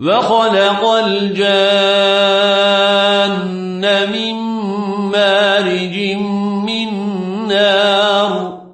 وخلق الجان من مارج من نار